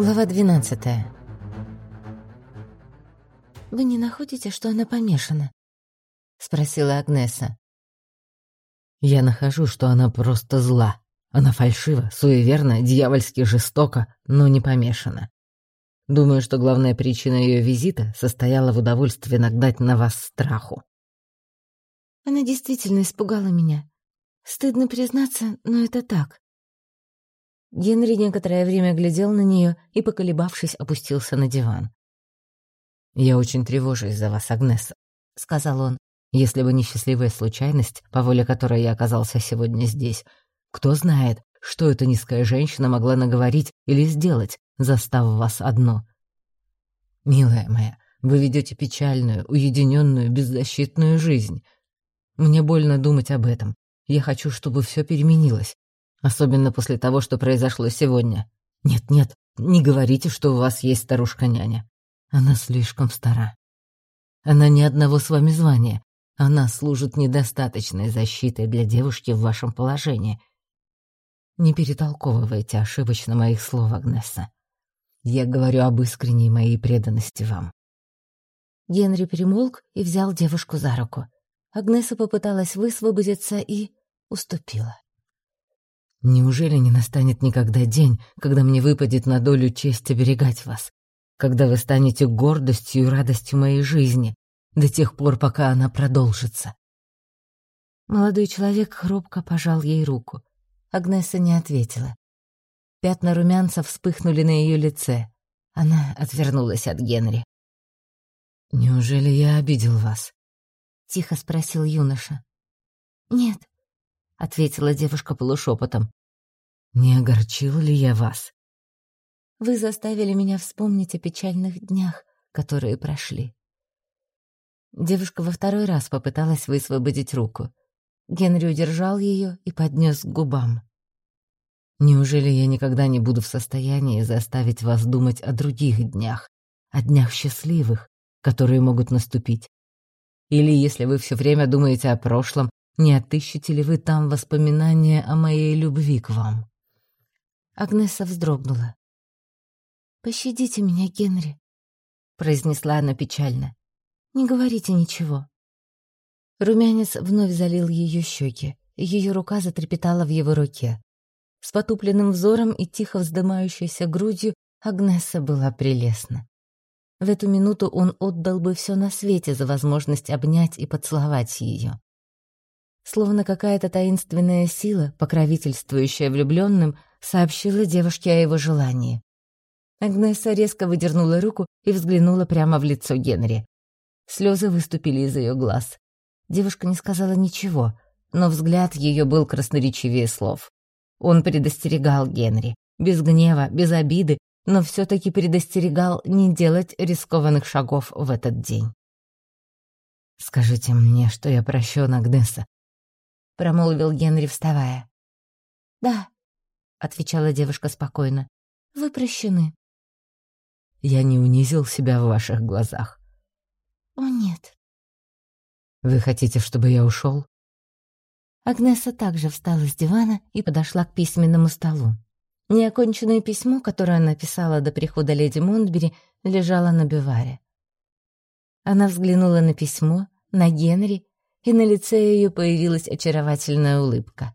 Глава 12 «Вы не находите, что она помешана?» — спросила Агнеса. «Я нахожу, что она просто зла. Она фальшива, суеверна, дьявольски жестока, но не помешана. Думаю, что главная причина ее визита состояла в удовольствии нагнать на вас страху». «Она действительно испугала меня. Стыдно признаться, но это так. Генри некоторое время глядел на нее и, поколебавшись, опустился на диван. «Я очень тревожусь за вас, Агнеса», — сказал он. «Если бы не счастливая случайность, по воле которой я оказался сегодня здесь, кто знает, что эта низкая женщина могла наговорить или сделать, застав вас одно. Милая моя, вы ведете печальную, уединенную, беззащитную жизнь. Мне больно думать об этом. Я хочу, чтобы все переменилось. Особенно после того, что произошло сегодня. Нет-нет, не говорите, что у вас есть старушка-няня. Она слишком стара. Она ни одного с вами звания. Она служит недостаточной защитой для девушки в вашем положении. Не перетолковывайте ошибочно моих слов, Агнесса. Я говорю об искренней моей преданности вам. Генри примолк и взял девушку за руку. Агнеса попыталась высвободиться и уступила. Неужели не настанет никогда день, когда мне выпадет на долю честь оберегать вас? Когда вы станете гордостью и радостью моей жизни, до тех пор, пока она продолжится?» Молодой человек хрупко пожал ей руку. Агнеса не ответила. Пятна румянца вспыхнули на ее лице. Она отвернулась от Генри. «Неужели я обидел вас?» — тихо спросил юноша. «Нет», — ответила девушка полушепотом. «Не огорчил ли я вас?» «Вы заставили меня вспомнить о печальных днях, которые прошли». Девушка во второй раз попыталась высвободить руку. Генри удержал ее и поднес к губам. «Неужели я никогда не буду в состоянии заставить вас думать о других днях, о днях счастливых, которые могут наступить? Или если вы все время думаете о прошлом, не отыщете ли вы там воспоминания о моей любви к вам?» Агнеса вздрогнула. «Пощадите меня, Генри», — произнесла она печально. «Не говорите ничего». Румянец вновь залил ее щеки, ее рука затрепетала в его руке. С потупленным взором и тихо вздымающейся грудью Агнеса была прелестна. В эту минуту он отдал бы все на свете за возможность обнять и поцеловать ее. Словно какая-то таинственная сила, покровительствующая влюбленным, сообщила девушке о его желании. Агнеса резко выдернула руку и взглянула прямо в лицо Генри. Слезы выступили из ее глаз. Девушка не сказала ничего, но взгляд ее был красноречивее слов. Он предостерегал Генри, без гнева, без обиды, но все таки предостерегал не делать рискованных шагов в этот день. «Скажите мне, что я прощен, Агнеса промолвил Генри, вставая. «Да», — отвечала девушка спокойно, — «вы прощены». «Я не унизил себя в ваших глазах». «О, нет». «Вы хотите, чтобы я ушел? Агнеса также встала с дивана и подошла к письменному столу. Неоконченное письмо, которое она писала до прихода леди Монтбери, лежало на биваре. Она взглянула на письмо, на Генри и на лице ее появилась очаровательная улыбка.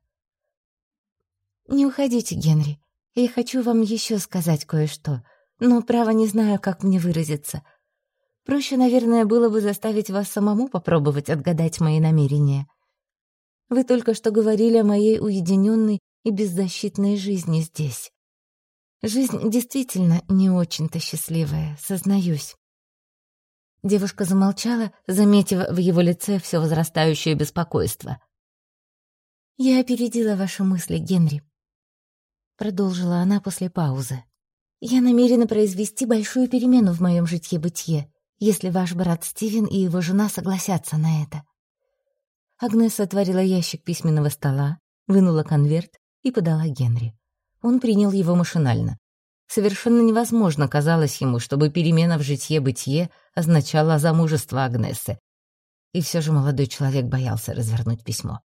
«Не уходите, Генри. Я хочу вам еще сказать кое-что, но, право, не знаю, как мне выразиться. Проще, наверное, было бы заставить вас самому попробовать отгадать мои намерения. Вы только что говорили о моей уединенной и беззащитной жизни здесь. Жизнь действительно не очень-то счастливая, сознаюсь. Девушка замолчала, заметив в его лице все возрастающее беспокойство. «Я опередила ваши мысли, Генри», — продолжила она после паузы. «Я намерена произвести большую перемену в моем житье-бытие, если ваш брат Стивен и его жена согласятся на это». Агнеса отворила ящик письменного стола, вынула конверт и подала Генри. Он принял его машинально. Совершенно невозможно казалось ему, чтобы перемена в житье-бытие означала замужество Агнесы. И все же молодой человек боялся развернуть письмо.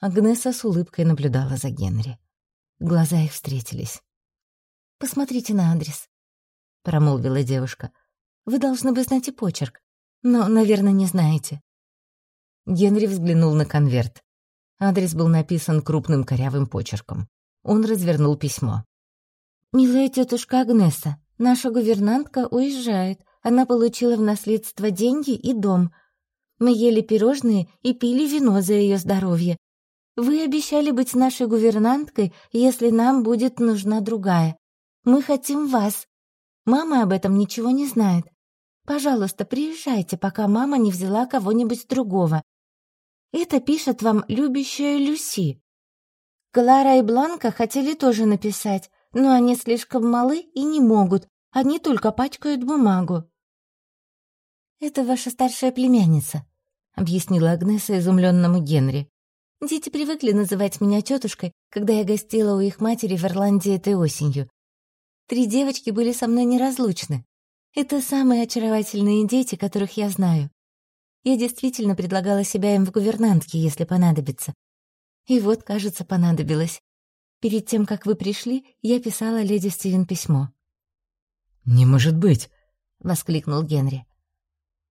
Агнеса с улыбкой наблюдала за Генри. Глаза их встретились. «Посмотрите на адрес», — промолвила девушка. «Вы должны бы знать и почерк, но, наверное, не знаете». Генри взглянул на конверт. Адрес был написан крупным корявым почерком. Он развернул письмо. «Милая тетушка Агнеса, наша гувернантка уезжает. Она получила в наследство деньги и дом. Мы ели пирожные и пили вино за ее здоровье. Вы обещали быть нашей гувернанткой, если нам будет нужна другая. Мы хотим вас. Мама об этом ничего не знает. Пожалуйста, приезжайте, пока мама не взяла кого-нибудь другого. Это пишет вам любящая Люси. Клара и Бланка хотели тоже написать, но они слишком малы и не могут. Они только пачкают бумагу. «Это ваша старшая племянница», — объяснила Агнеса изумленному Генри. «Дети привыкли называть меня тетушкой, когда я гостила у их матери в Ирландии этой осенью. Три девочки были со мной неразлучны. Это самые очаровательные дети, которых я знаю. Я действительно предлагала себя им в гувернантке, если понадобится. И вот, кажется, понадобилось. Перед тем, как вы пришли, я писала леди Стивен письмо. «Не может быть!» — воскликнул Генри.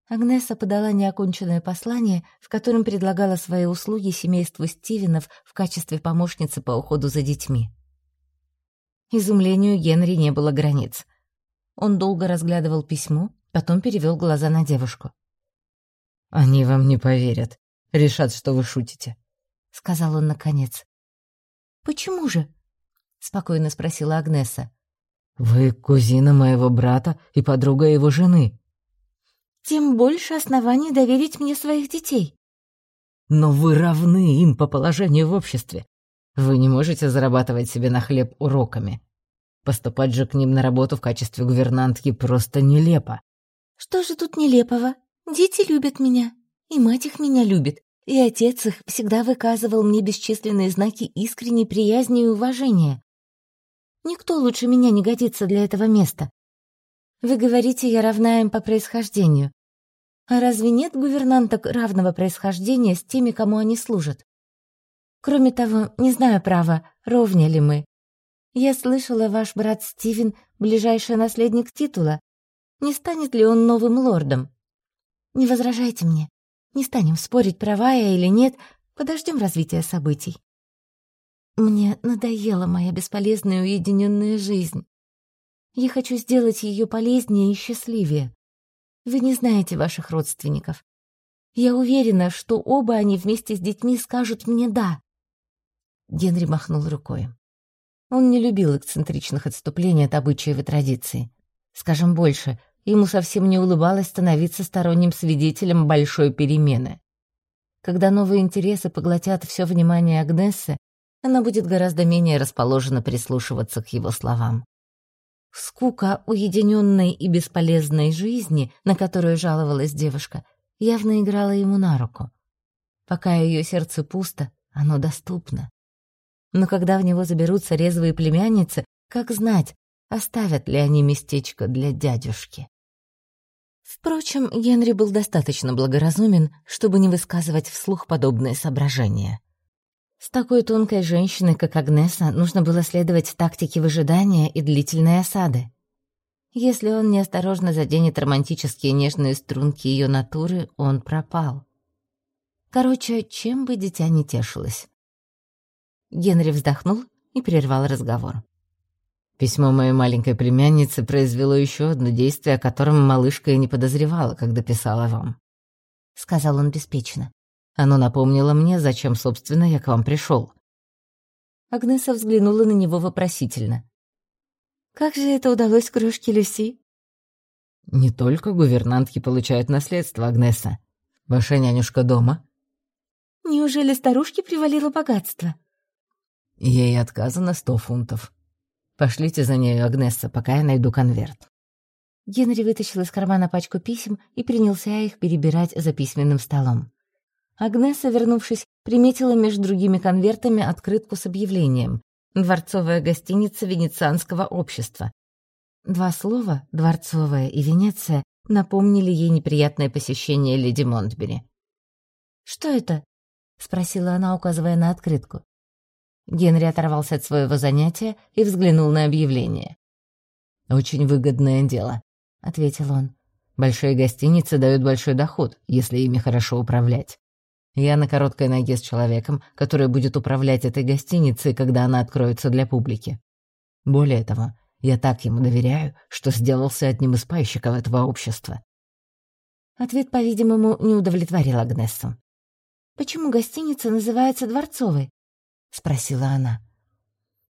Агнеса подала неоконченное послание, в котором предлагала свои услуги семейству Стивенов в качестве помощницы по уходу за детьми. Изумлению Генри не было границ. Он долго разглядывал письмо, потом перевел глаза на девушку. «Они вам не поверят. Решат, что вы шутите», — сказал он наконец. «Почему же?» — спокойно спросила Агнеса. «Вы кузина моего брата и подруга его жены». «Тем больше оснований доверить мне своих детей». «Но вы равны им по положению в обществе. Вы не можете зарабатывать себе на хлеб уроками. Поступать же к ним на работу в качестве гувернантки просто нелепо». «Что же тут нелепого? Дети любят меня, и мать их меня любит, и отец их всегда выказывал мне бесчисленные знаки искренней приязни и уважения. Никто лучше меня не годится для этого места. Вы говорите, я равна им по происхождению. А разве нет гувернанток равного происхождения с теми, кому они служат? Кроме того, не знаю, право, ровня ли мы. Я слышала, ваш брат Стивен — ближайший наследник титула. Не станет ли он новым лордом? Не возражайте мне. Не станем спорить, права я или нет, подождем развития событий. Мне надоела моя бесполезная уединенная жизнь. Я хочу сделать ее полезнее и счастливее. Вы не знаете ваших родственников. Я уверена, что оба они вместе с детьми скажут мне «да». Генри махнул рукой. Он не любил эксцентричных отступлений от обычаев и традиций. Скажем больше, ему совсем не улыбалось становиться сторонним свидетелем большой перемены. Когда новые интересы поглотят все внимание Агнессы, она будет гораздо менее расположена прислушиваться к его словам. Скука уединенной и бесполезной жизни, на которую жаловалась девушка, явно играла ему на руку. Пока ее сердце пусто, оно доступно. Но когда в него заберутся резвые племянницы, как знать, оставят ли они местечко для дядюшки. Впрочем, Генри был достаточно благоразумен, чтобы не высказывать вслух подобные соображения. С такой тонкой женщиной, как Агнеса, нужно было следовать тактике выжидания и длительной осады. Если он неосторожно заденет романтические нежные струнки ее натуры, он пропал. Короче, чем бы дитя не тешилось. Генри вздохнул и прервал разговор. Письмо моей маленькой племянницы произвело еще одно действие, о котором малышка и не подозревала, когда писала вам. Сказал он беспечно. Оно напомнило мне, зачем, собственно, я к вам пришел. Агнеса взглянула на него вопросительно. «Как же это удалось крошке Люси?» «Не только гувернантки получают наследство, Агнеса. Ваша нянюшка дома?» «Неужели старушке привалило богатство?» «Ей отказано сто фунтов. Пошлите за нею, Агнеса, пока я найду конверт». Генри вытащил из кармана пачку писем и принялся их перебирать за письменным столом. Агнеса, вернувшись, приметила между другими конвертами открытку с объявлением «Дворцовая гостиница Венецианского общества». Два слова «дворцовая» и «Венеция» напомнили ей неприятное посещение леди Монтбери. «Что это?» — спросила она, указывая на открытку. Генри оторвался от своего занятия и взглянул на объявление. «Очень выгодное дело», — ответил он. «Большие гостиницы дают большой доход, если ими хорошо управлять. Я на короткой ноге с человеком, который будет управлять этой гостиницей, когда она откроется для публики. Более того, я так ему доверяю, что сделался одним из пайщиков этого общества». Ответ, по-видимому, не удовлетворил Агнессу. «Почему гостиница называется Дворцовой?» — спросила она.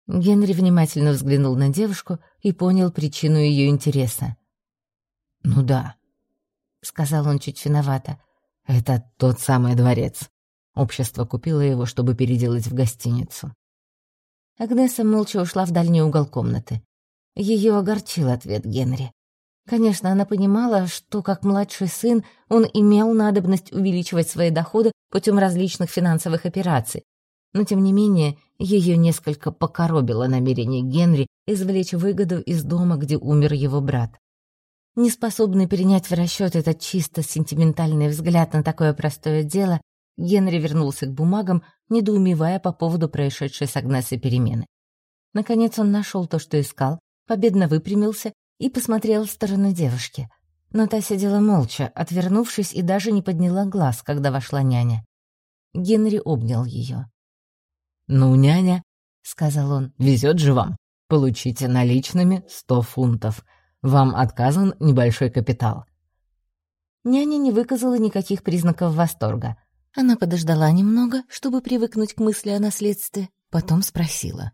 Генри внимательно взглянул на девушку и понял причину ее интереса. «Ну да», — сказал он чуть виновато, — «это тот самый дворец. Общество купило его, чтобы переделать в гостиницу». Агнеса молча ушла в дальний угол комнаты. Ее огорчил ответ Генри. Конечно, она понимала, что как младший сын он имел надобность увеличивать свои доходы путем различных финансовых операций, но тем не менее ее несколько покоробило намерение Генри извлечь выгоду из дома, где умер его брат. Неспособный принять в расчет этот чисто сентиментальный взгляд на такое простое дело, Генри вернулся к бумагам, недоумевая по поводу происшедшей с Агнесой перемены. Наконец он нашел то, что искал, победно выпрямился и посмотрел в сторону девушки. Но та сидела молча, отвернувшись и даже не подняла глаз, когда вошла няня. Генри обнял ее. «Ну, няня», — сказал он, — «везет же вам. Получите наличными сто фунтов. Вам отказан небольшой капитал». Няня не выказала никаких признаков восторга. Она подождала немного, чтобы привыкнуть к мысли о наследстве, потом спросила.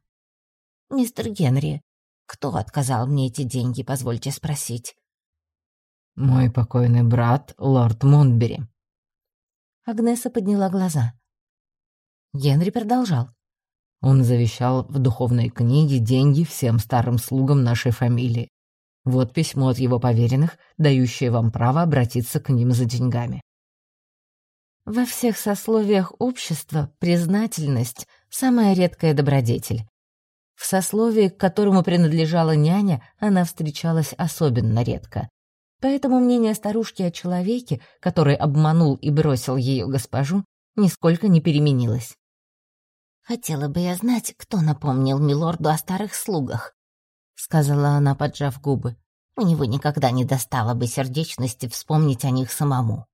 «Мистер Генри, кто отказал мне эти деньги, позвольте спросить?» «Мой покойный брат, лорд Монтбери». Агнеса подняла глаза. Генри продолжал. Он завещал в духовной книге деньги всем старым слугам нашей фамилии. Вот письмо от его поверенных, дающее вам право обратиться к ним за деньгами. Во всех сословиях общества признательность — самая редкая добродетель. В сословии, к которому принадлежала няня, она встречалась особенно редко. Поэтому мнение старушки о человеке, который обманул и бросил ее госпожу, нисколько не переменилось. «Хотела бы я знать, кто напомнил милорду о старых слугах», — сказала она, поджав губы. «У него никогда не достало бы сердечности вспомнить о них самому».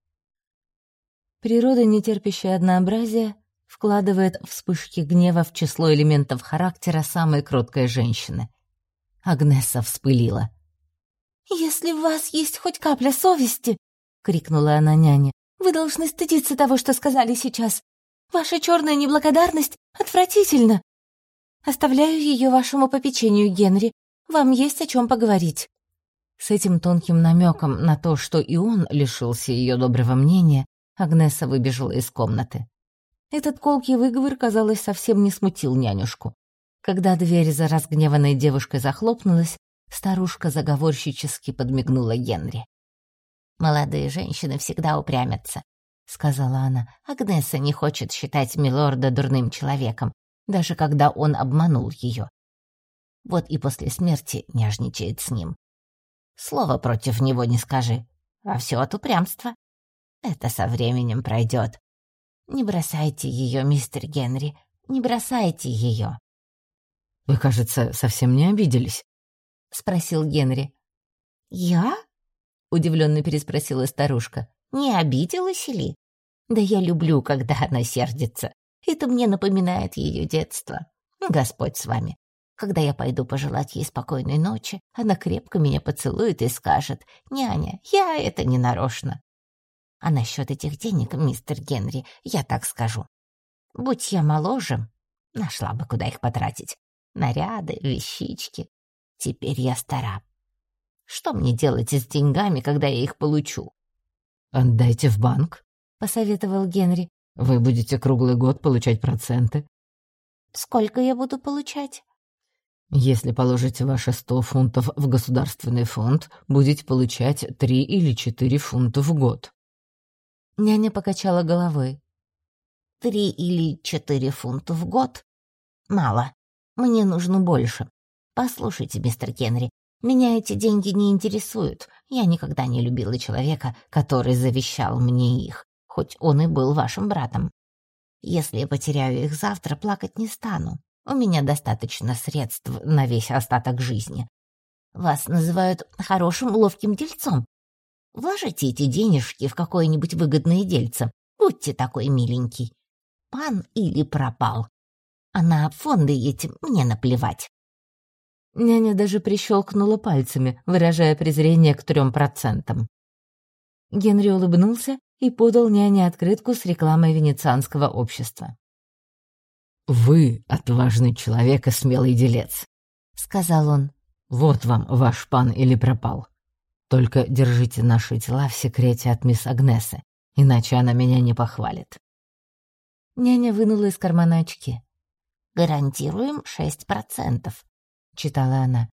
Природа, не терпящая однообразия, вкладывает вспышки гнева в число элементов характера самой кроткой женщины. Агнеса вспылила. «Если в вас есть хоть капля совести», — крикнула она няне, — «вы должны стыдиться того, что сказали сейчас. Ваша черная неблагодарность отвратительна. Оставляю ее вашему попечению, Генри. Вам есть о чем поговорить». С этим тонким намеком на то, что и он лишился ее доброго мнения, Агнеса выбежала из комнаты. Этот колкий выговор, казалось, совсем не смутил нянюшку. Когда дверь за разгневанной девушкой захлопнулась, старушка заговорщически подмигнула Генри. «Молодые женщины всегда упрямятся. — сказала она. «Агнеса не хочет считать Милорда дурным человеком, даже когда он обманул ее. Вот и после смерти нежничает с ним. Слово против него не скажи, а все от упрямства. Это со временем пройдет. Не бросайте ее, мистер Генри, не бросайте ее». «Вы, кажется, совсем не обиделись?» — спросил Генри. «Я?» — удивленно переспросила старушка. Не обиделась ли? Да я люблю, когда она сердится. Это мне напоминает ее детство. Господь с вами. Когда я пойду пожелать ей спокойной ночи, она крепко меня поцелует и скажет, «Няня, я это не нарочно». А насчет этих денег, мистер Генри, я так скажу. Будь я моложе, нашла бы, куда их потратить. Наряды, вещички. Теперь я стара. Что мне делать с деньгами, когда я их получу? «Отдайте в банк», — посоветовал Генри. «Вы будете круглый год получать проценты». «Сколько я буду получать?» «Если положите ваши сто фунтов в государственный фонд, будете получать три или четыре фунта в год». Няня покачала головой. «Три или четыре фунта в год? Мало. Мне нужно больше. Послушайте, мистер Генри, меня эти деньги не интересуют. Я никогда не любила человека, который завещал мне их, хоть он и был вашим братом. Если я потеряю их завтра, плакать не стану. У меня достаточно средств на весь остаток жизни. Вас называют хорошим ловким дельцом. Вложите эти денежки в какое-нибудь выгодное дельце. Будьте такой миленький. Пан или пропал. А на фонды эти мне наплевать. Няня даже прищелкнула пальцами, выражая презрение к трем процентам. Генри улыбнулся и подал няне открытку с рекламой венецианского общества. «Вы отважный человек и смелый делец», — сказал он. «Вот вам ваш пан или пропал. Только держите наши тела в секрете от мисс Агнесы, иначе она меня не похвалит». Няня вынула из кармана очки. «Гарантируем шесть процентов», — читала она.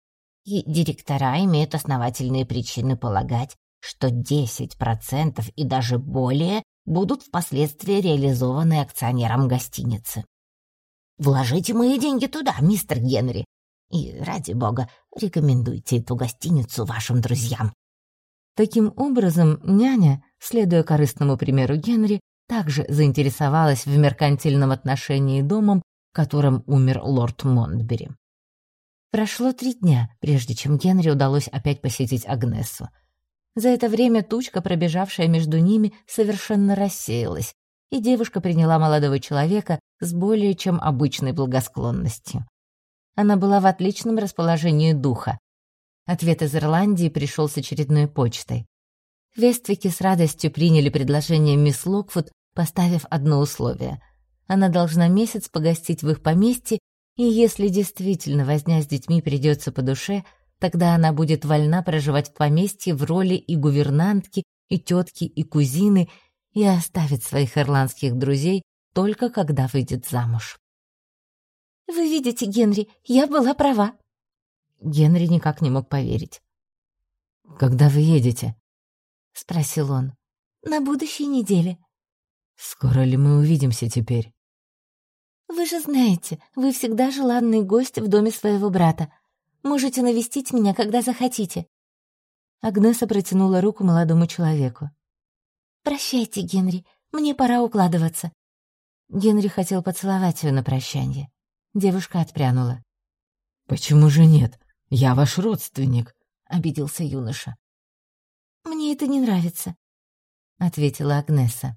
«И директора имеют основательные причины полагать, что десять процентов и даже более будут впоследствии реализованы акционером гостиницы. Вложите мои деньги туда, мистер Генри. И, ради бога, рекомендуйте эту гостиницу вашим друзьям». Таким образом, няня, следуя корыстному примеру Генри, также заинтересовалась в меркантильном отношении домом, которым умер лорд Монтбери. Прошло три дня, прежде чем Генри удалось опять посетить Агнесу. За это время тучка, пробежавшая между ними, совершенно рассеялась, и девушка приняла молодого человека с более чем обычной благосклонностью. Она была в отличном расположении духа. Ответ из Ирландии пришел с очередной почтой. Вествики с радостью приняли предложение мисс Локфуд, поставив одно условие. Она должна месяц погостить в их поместье, и если действительно возня с детьми придется по душе, тогда она будет вольна проживать в поместье в роли и гувернантки, и тетки, и кузины, и оставит своих ирландских друзей только когда выйдет замуж. «Вы видите, Генри, я была права». Генри никак не мог поверить. «Когда вы едете?» — спросил он. «На будущей неделе». «Скоро ли мы увидимся теперь?» «Вы же знаете, вы всегда желанный гость в доме своего брата. Можете навестить меня, когда захотите». Агнеса протянула руку молодому человеку. «Прощайте, Генри, мне пора укладываться». Генри хотел поцеловать ее на прощание. Девушка отпрянула. «Почему же нет? Я ваш родственник», — обиделся юноша. «Мне это не нравится», — ответила Агнеса.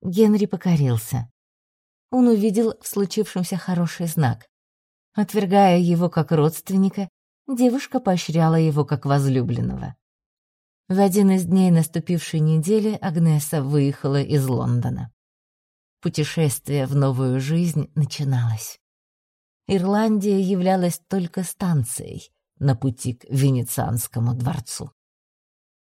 Генри покорился. Он увидел в случившемся хороший знак. Отвергая его как родственника, девушка поощряла его как возлюбленного. В один из дней наступившей недели Агнеса выехала из Лондона. Путешествие в новую жизнь начиналось. Ирландия являлась только станцией на пути к Венецианскому дворцу.